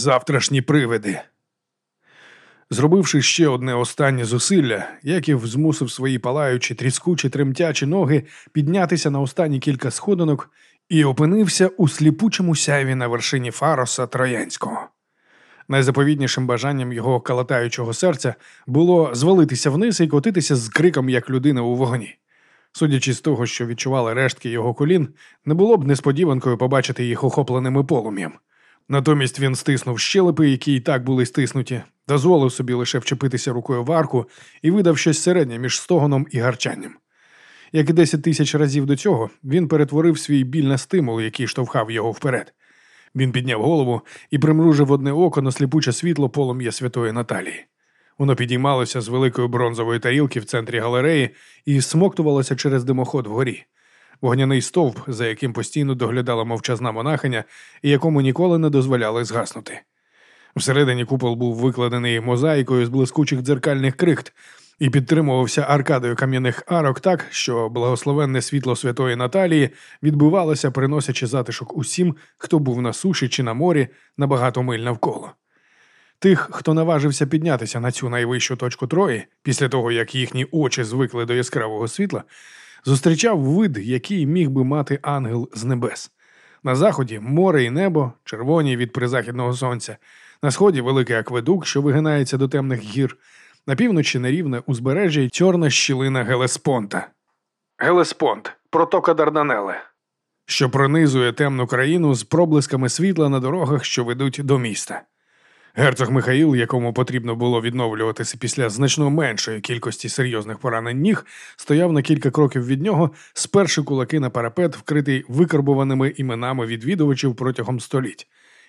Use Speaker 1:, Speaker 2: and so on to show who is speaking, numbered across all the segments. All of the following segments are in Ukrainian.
Speaker 1: завтрашні привиди. Зробивши ще одне останнє зусилля, Яків змусив свої палаючі, тріскучі, тремтячі ноги піднятися на останні кілька сходинок і опинився у сліпучому сяйві на вершині Фароса Троянського. Найзаповіднішим бажанням його калатаючого серця було звалитися вниз і котитися з криком, як людина у вогні. Судячи з того, що відчували рештки його колін, не було б несподіванкою побачити їх охопленими полум'ям. Натомість він стиснув щелепи, які й так були стиснуті, дозволив собі лише вчепитися рукою в арку і видав щось середнє між стогоном і гарчанням. Як і десять тисяч разів до цього, він перетворив свій біль на стимул, який штовхав його вперед. Він підняв голову і примружив одне око на сліпуче світло полум'я святої Наталії. Воно підіймалося з великої бронзової тарілки в центрі галереї і смоктувалося через димоход вгорі. Вогняний стовп, за яким постійно доглядала мовчазна монахиня і якому ніколи не дозволяли згаснути. Всередині купол був викладений мозаїкою з блискучих дзеркальних крихт і підтримувався аркадою кам'яних арок так, що благословенне світло святої Наталії відбивалося, приносячи затишок усім, хто був на суші чи на морі на багато миль навколо. Тих, хто наважився піднятися на цю найвищу точку Трої, після того як їхні очі звикли до яскравого світла, зустрічав вид, який міг би мати ангел з небес. На заході море і небо, червоні від призахідного сонця, на сході великий акведук, що вигинається до темних гір, на півночі нерівне узбережжя й чорна щілина Гелеспонта. Гелеспонт протока Дарданеле, що пронизує темну країну з проблисками світла на дорогах, що ведуть до міста. Герцог Михаїл, якому потрібно було відновлюватися після значно меншої кількості серйозних поранень ніг, стояв на кілька кроків від нього, сперши кулаки на парапет, вкритий викарбуваними іменами відвідувачів протягом століть,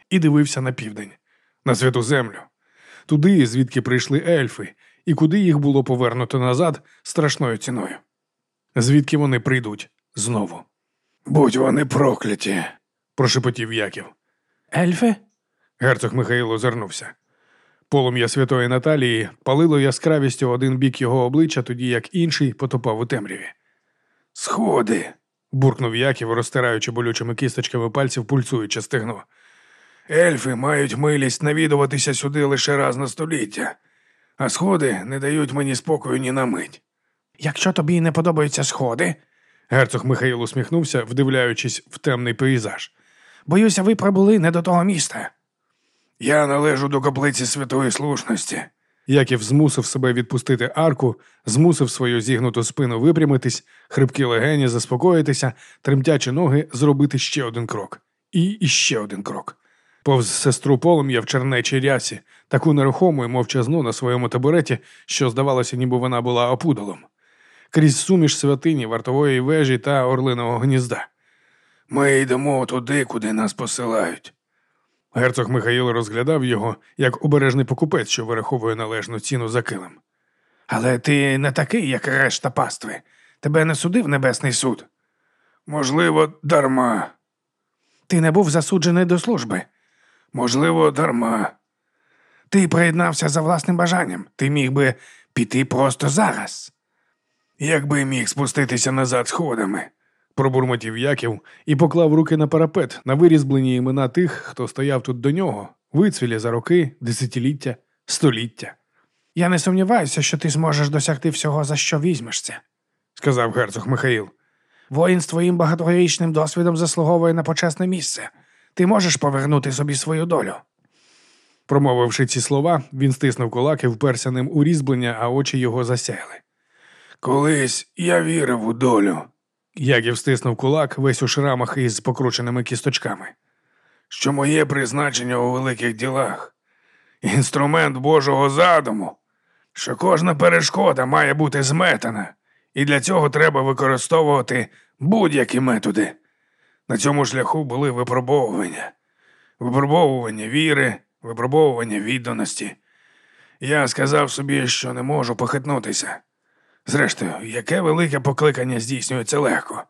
Speaker 1: і дивився на південь, на святу землю, туди, звідки прийшли ельфи, і куди їх було повернуто назад страшною ціною. Звідки вони прийдуть знову? Будь вони прокляті, прошепотів Яків. Ельфи? Герцог Михаїл озирнувся. Полум'я святої Наталії палило яскравістю один бік його обличчя, тоді як інший потопав у темряві. Сходи. буркнув Яків, розтираючи болючими кісточками пальців пульсуюче стегно. Ельфи мають милість навідуватися сюди лише раз на століття, а сходи не дають мені спокою ні на мить. Якщо тобі не подобаються сходи, герцог Михаїл усміхнувся, вдивляючись в темний пейзаж. Боюся, ви прибули не до того міста. Я належу до каплиці святої слушності. Яків змусив себе відпустити арку, змусив свою зігнуту спину випрямитись, хрипкі легені заспокоїтися, тремтячі ноги зробити ще один крок. І іще один крок. Повз сестру полум'я в чернечій рясі, таку нерухому і мовчазну на своєму табуреті, що, здавалося, ніби вона була опудолом, крізь суміш святині, вартової вежі та орлиного гнізда. Ми йдемо туди, куди нас посилають. Герцог Михаїл розглядав його як обережний покупець, що вираховує належну ціну за килим. Але ти не такий, як решта пастви. Тебе не судив Небесний суд. Можливо, дарма. Ти не був засуджений до служби. Можливо, дарма. Ти приєднався за власним бажанням. Ти міг би піти просто зараз. Якби міг спуститися назад сходами пробурмотів Яків і поклав руки на парапет на вирізблені імена тих, хто стояв тут до нього, вицвілі за роки, десятиліття, століття. Я не сумніваюся, що ти зможеш досягти всього, за що візьмешся, сказав герцог Михаїл. Воїн з твоїм багаторічним досвідом заслуговує на почесне місце. Ти можеш повернути собі свою долю. Промовивши ці слова, він стиснув кулак і вперся ним у різьблення, а очі його засяяли. Колись я вірив у долю, Ягів стиснув кулак весь у шрамах із покрученими кісточками. Що моє призначення у великих ділах, інструмент Божого задуму, що кожна перешкода має бути зметана, і для цього треба використовувати будь-які методи. На цьому шляху були випробовування, випробовування віри, випробовування відданості. Я сказав собі, що не можу похитнутися. Зрештою, яке велике покликання здійснюється легко.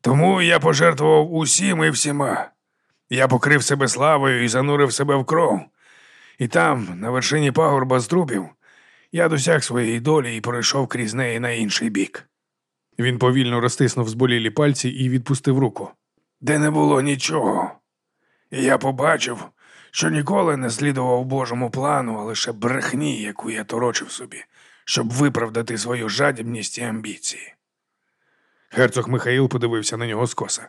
Speaker 1: Тому я пожертвував усім і всіма. Я покрив себе славою і занурив себе в кров. І там, на вершині пагорба з трупів, я досяг своєї долі і пройшов крізь неї на інший бік. Він повільно розтиснув зболілі пальці і відпустив руку. Де не було нічого. І я побачив,
Speaker 2: що ніколи не слідував Божому плану, а лише брехні, яку я торочив собі, щоб виправдати свою жадібність і амбіції.
Speaker 1: Герцог Михаїл подивився на нього скоса.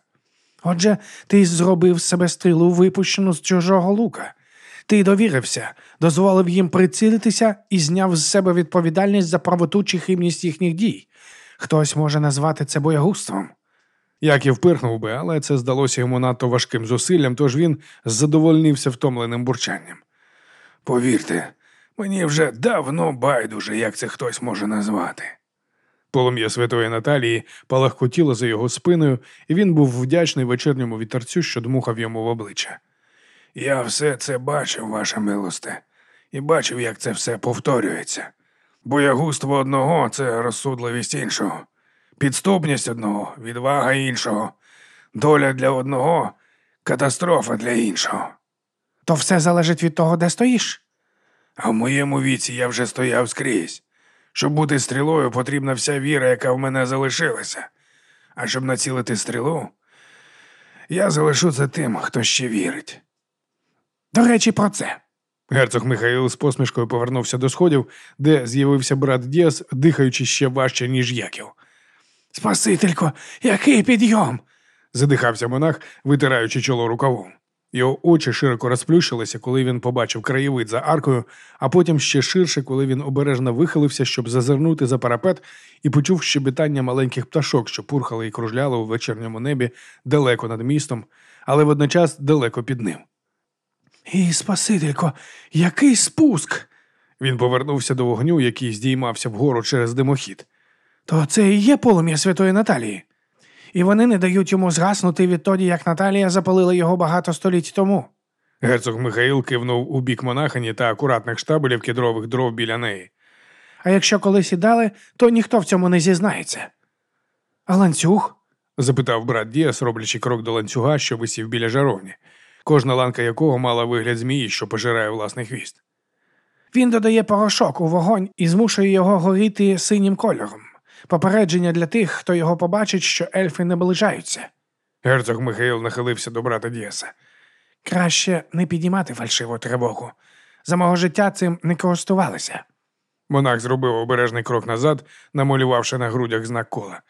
Speaker 3: Отже, ти зробив з себе стрілу, випущену з чужого лука. Ти довірився, дозволив їм прицілитися і зняв з себе відповідальність за правоту чи хибність їхніх дій. Хтось може назвати це боягузтвом.
Speaker 1: Яків пирхнув би, але це здалося йому надто важким зусиллям, тож він задовольнився втомленим бурчанням.
Speaker 2: Повірте, мені вже давно байдуже, як це хтось може назвати.
Speaker 1: Полум'я святої Наталії палахкотіло за його спиною, і він був вдячний вечірньому вітерцю, що дмухав йому в обличчя.
Speaker 2: Я все це бачив, ваше милосте, і бачив, як це все повторюється. Боягузтво одного це розсудливість іншого, підступність одного, відвага іншого, доля для одного, катастрофа для іншого.
Speaker 3: То все залежить від того, де стоїш.
Speaker 2: А в моєму віці я вже стояв скрізь. Щоб бути стрілою, потрібна вся віра, яка в мене залишилася. А щоб націлити стрілу, я залишу це тим, хто ще вірить.
Speaker 3: До речі, про це.
Speaker 1: Герцог Михаїл з посмішкою повернувся до сходів, де з'явився брат Діас, дихаючи ще важче, ніж Яків.
Speaker 3: Спасителько, який підйом!
Speaker 1: задихався монах, витираючи чоло рукавом. Його очі широко розплющилися, коли він побачив краєвид за аркою, а потім ще ширше, коли він обережно вихилився, щоб зазирнути за парапет, і почув щебетання маленьких пташок, що пурхали і кружляли у вечірньому небі далеко над містом, але водночас далеко під ним.
Speaker 3: І, Спасителько, який спуск!
Speaker 1: Він повернувся до вогню, який здіймався вгору через димохід.
Speaker 3: То це і є полум'я Святої Наталії. І вони не дають йому згаснути відтоді, як Наталія запалила його багато століть тому.
Speaker 1: Герцог Михаїл кивнув у бік монахині та акуратних штабелів кедрових дров біля неї.
Speaker 3: А якщо колись і дали, то ніхто в цьому не зізнається. А ланцюг?
Speaker 1: запитав брат Діас, роблячи крок до ланцюга, що висів біля жаровні, кожна ланка якого мала вигляд змії, що пожирає власний хвіст.
Speaker 3: Він додає порошок у вогонь і змушує його горіти синім кольором. Попередження для тих, хто його побачить, що ельфи наближаються.
Speaker 1: Герцог Михаїл нахилився до брата Діаса.
Speaker 3: Краще не підіймати фальшиву тривогу. За мого життя цим не користувалися.
Speaker 1: Монах зробив обережний крок назад, намалювавши на грудях знак кола.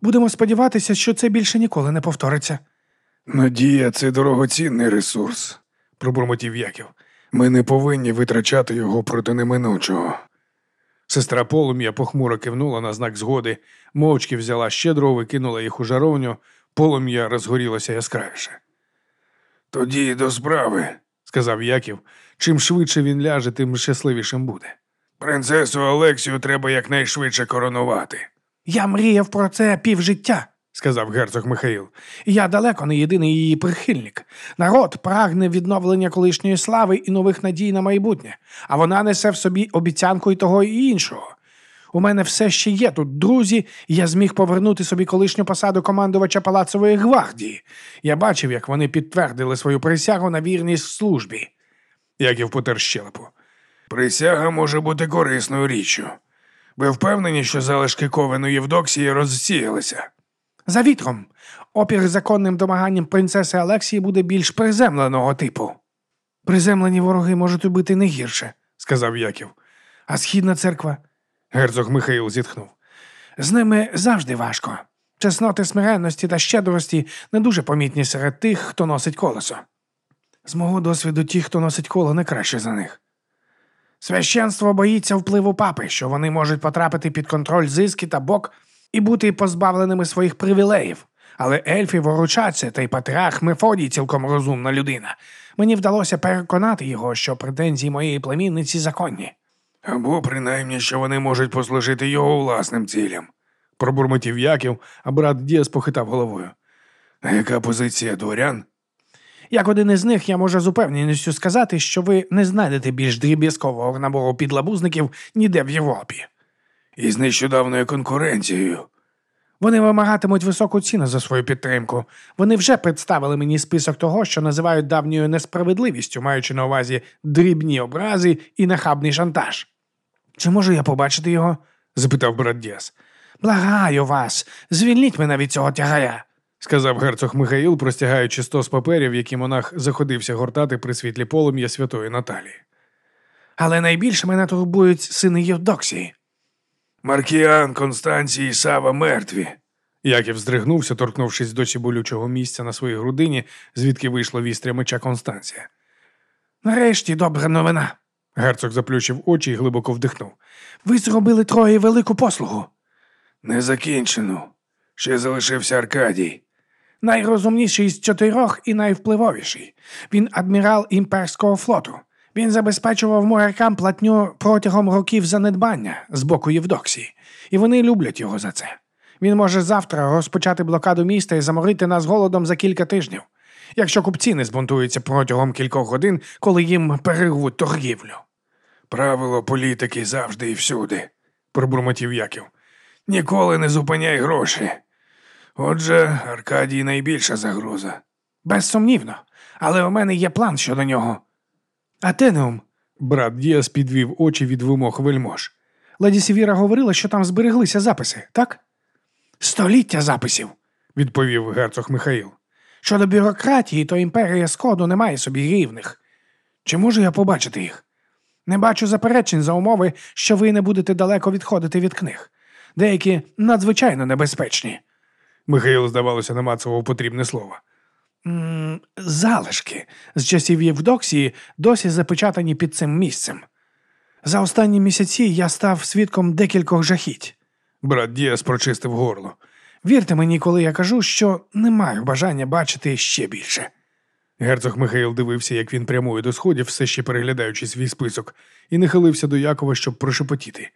Speaker 3: Будемо сподіватися, що це більше ніколи не повториться.
Speaker 2: Надія це дорогоцінний ресурс,
Speaker 1: пробурмотів Яків.
Speaker 2: Ми не повинні витрачати його проти неминучого.
Speaker 1: Сестра полум'я похмуро кивнула на знак згоди, мовчки взяла ще викинула кинула їх у жаровню, полум'я розгорілося яскравіше.
Speaker 2: Тоді до справи,
Speaker 1: сказав Яків. Чим швидше він ляже, тим щасливішим буде.
Speaker 2: Принцесу Олексію треба якнайшвидше коронувати.
Speaker 3: Я мріяв про це півжиття,
Speaker 1: сказав герцог Михаїл.
Speaker 3: Я далеко не єдиний її прихильник. Народ прагне відновлення колишньої слави і нових надій на майбутнє, а вона несе в собі обіцянку і того і іншого. У мене все ще є тут друзі, і я зміг повернути собі колишню посаду командувача палацової гвардії. Я бачив, як вони підтвердили свою присягу на вірність службі.
Speaker 1: Яків потер щелепу.
Speaker 2: Присяга може бути корисною річчю. Ви впевнені, що залишки ковену Євдоксії розсіялися?
Speaker 3: За вітром. Опір законним домаганням принцеси Алексії буде більш приземленого типу. Приземлені вороги можуть убити не гірше,
Speaker 1: сказав Яків.
Speaker 3: А східна церква?
Speaker 1: Герцог Михаїл зітхнув.
Speaker 3: З ними завжди важко. Чесноти смиренності та щедрості не дуже помітні серед тих, хто носить колесо. З мого досвіду, ті, хто носить коло, не краще за них. Священство боїться впливу папи, що вони можуть потрапити під контроль зиски та бок і бути позбавленими своїх привілеїв. Але ельфи воручаться, та й патріарх Мефодій цілком розумна людина. Мені вдалося переконати його, що претензії моєї племінниці законні.
Speaker 2: Або принаймні, що вони можуть послужити його власним цілям.
Speaker 1: Пробурмотів Яків, а брат Діас похитав головою.
Speaker 2: А яка позиція дворян?
Speaker 3: Як один із них, я можу з упевненістю сказати, що ви не знайдете більш дріб'язкового набору підлабузників ніде в Європі.
Speaker 2: І з нещодавною конкуренцією.
Speaker 3: Вони вимагатимуть високу ціну за свою підтримку. Вони вже представили мені список того, що називають давньою несправедливістю, маючи на увазі дрібні образи і нахабний шантаж. Чи можу я побачити його?
Speaker 1: запитав брат Діас.
Speaker 3: Благаю вас, звільніть мене від цього тягаря.
Speaker 1: сказав герцог Михаїл, простягаючи стос паперів, які монах заходився гортати при світлі полум'я святої Наталії.
Speaker 3: Але найбільше мене турбують сини Євдоксії.
Speaker 2: Маркіан, Констанцій і Сава мертві.
Speaker 1: Яків здригнувся, торкнувшись досі болючого місця на своїй грудині, звідки вийшло вістря меча Констанція.
Speaker 3: Нарешті добра новина.
Speaker 1: Герцог заплющив очі і глибоко вдихнув.
Speaker 3: Ви зробили троє велику послугу.
Speaker 2: Не закінчено. Ще залишився Аркадій.
Speaker 3: Найрозумніший з чотирьох і найвпливовіший. Він адмірал імперського флоту. Він забезпечував морякам платню протягом років занедбання з боку Євдоксії, і вони люблять його за це. Він може завтра розпочати блокаду міста і заморити нас голодом за кілька тижнів, якщо купці не збунтуються протягом кількох годин, коли їм перервуть торгівлю.
Speaker 2: Правило політики завжди і всюди.
Speaker 1: пробурмотів Яків.
Speaker 2: Ніколи не зупиняй гроші. Отже, Аркадій найбільша загроза.
Speaker 3: Безсумнівно, але у мене є план щодо нього. Атенеум,
Speaker 1: Брат Діас підвів очі від вимог вельмож.
Speaker 3: леді Сівіра говорила, що там збереглися записи, так? Століття записів.
Speaker 1: відповів герцог Михаїл.
Speaker 3: Щодо бюрократії, то імперія Сходу не має собі рівних. Чи можу я побачити їх? Не бачу заперечень за умови, що ви не будете далеко відходити від книг. Деякі надзвичайно небезпечні.
Speaker 1: Михаїл, здавалося, намацував потрібне слово.
Speaker 3: Залишки з часів Євдоксії досі запечатані під цим місцем. За останні місяці я став свідком декількох жахіть.
Speaker 1: Брат Діас прочистив горло.
Speaker 3: Вірте мені, коли я кажу, що не маю бажання бачити ще більше.
Speaker 1: Герцог Михаїл дивився, як він прямує до сходів, все ще переглядаючи свій список, і нахилився до Якова, щоб прошепотіти.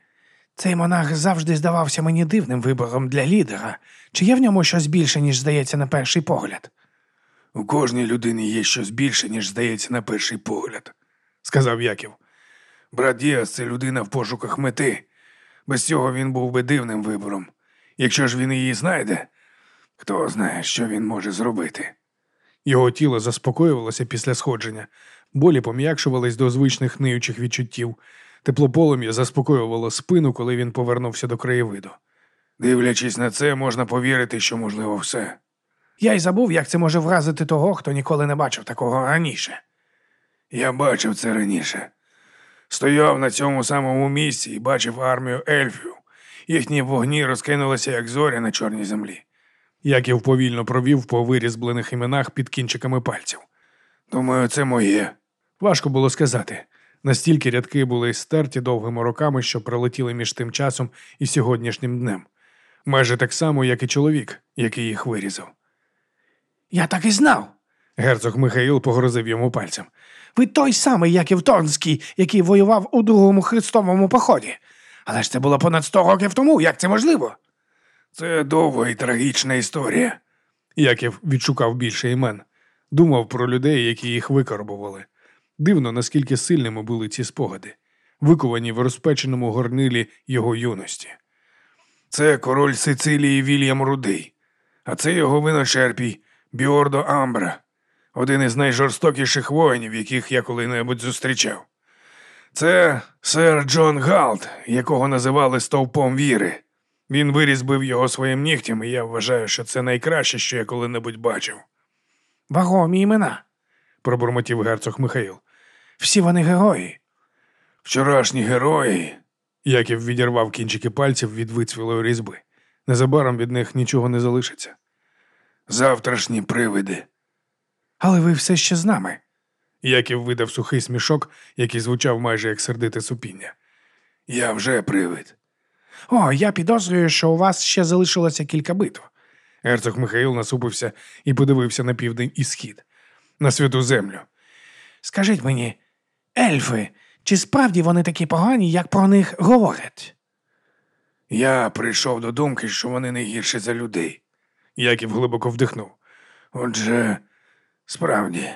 Speaker 3: Цей монах завжди здавався мені дивним вибором для лідера. Чи є в ньому щось більше, ніж здається на перший погляд?
Speaker 2: У кожній людині є щось більше, ніж здається на перший погляд.
Speaker 1: сказав Яків.
Speaker 2: Брат Діас це людина в пошуках мети. Без цього він був би дивним вибором. Якщо ж він її знайде, хто знає, що він може зробити.
Speaker 1: Його тіло заспокоювалося після сходження, болі пом'якшувались до звичних ниючих відчуттів. Тепло полум'я заспокоювало спину, коли він повернувся до краєвиду.
Speaker 2: Дивлячись на це, можна повірити, що можливо все.
Speaker 3: Я й забув, як це може вразити того, хто ніколи не бачив такого раніше.
Speaker 2: Я бачив це раніше. Стояв на цьому самому місці і бачив армію ельфів. Їхні вогні розкинулися, як зоря на чорній землі.
Speaker 1: Яків повільно провів по вирізблених іменах під кінчиками пальців.
Speaker 2: Думаю, це моє.
Speaker 1: Важко було сказати. Настільки рядки були стерті довгими роками, що пролетіли між тим часом і сьогоднішнім днем. Майже так само, як і чоловік, який їх вирізав.
Speaker 3: Я так і знав.
Speaker 1: Герцог Михаїл погрозив йому пальцем.
Speaker 3: Ви той самий Яків Торнський, який воював у другому хрестовому поході. Але ж це було понад сто років тому. Як це можливо?
Speaker 2: Це довга і трагічна історія.
Speaker 1: Яків відшукав більше імен, думав про людей, які їх викарбували. Дивно, наскільки сильними були ці спогади, виковані в розпеченому горнилі його юності.
Speaker 2: Це король Сицилії Вільям Рудий, а це його виночерпій Біордо Амбра, один із найжорстокіших воїнів, яких я коли-небудь зустрічав. Це сер Джон Галт, якого називали стовпом віри. Він вирізбив його своїм нігтям, і я вважаю, що це найкраще, що я коли-небудь бачив.
Speaker 3: Вагомі імена.
Speaker 1: пробурмотів герцог Михаїл.
Speaker 3: Всі вони герої.
Speaker 2: Вчорашні герої.
Speaker 1: Яків відірвав кінчики пальців від вицвілої різьби. Незабаром від них нічого не залишиться.
Speaker 2: Завтрашні привиди.
Speaker 3: Але ви все ще з нами.
Speaker 1: Яків видав сухий смішок, який звучав майже як сердите супіння.
Speaker 2: Я вже привид.
Speaker 3: О, я підозрюю, що у вас ще залишилося кілька битв.
Speaker 1: Герцог Михаїл насупився і подивився на південь і схід, на святу землю.
Speaker 3: Скажіть мені, ельфи, чи справді вони такі погані, як про них говорять?
Speaker 2: Я прийшов до думки, що вони не гірші за людей.
Speaker 1: Яків глибоко вдихнув.
Speaker 2: Отже, справді,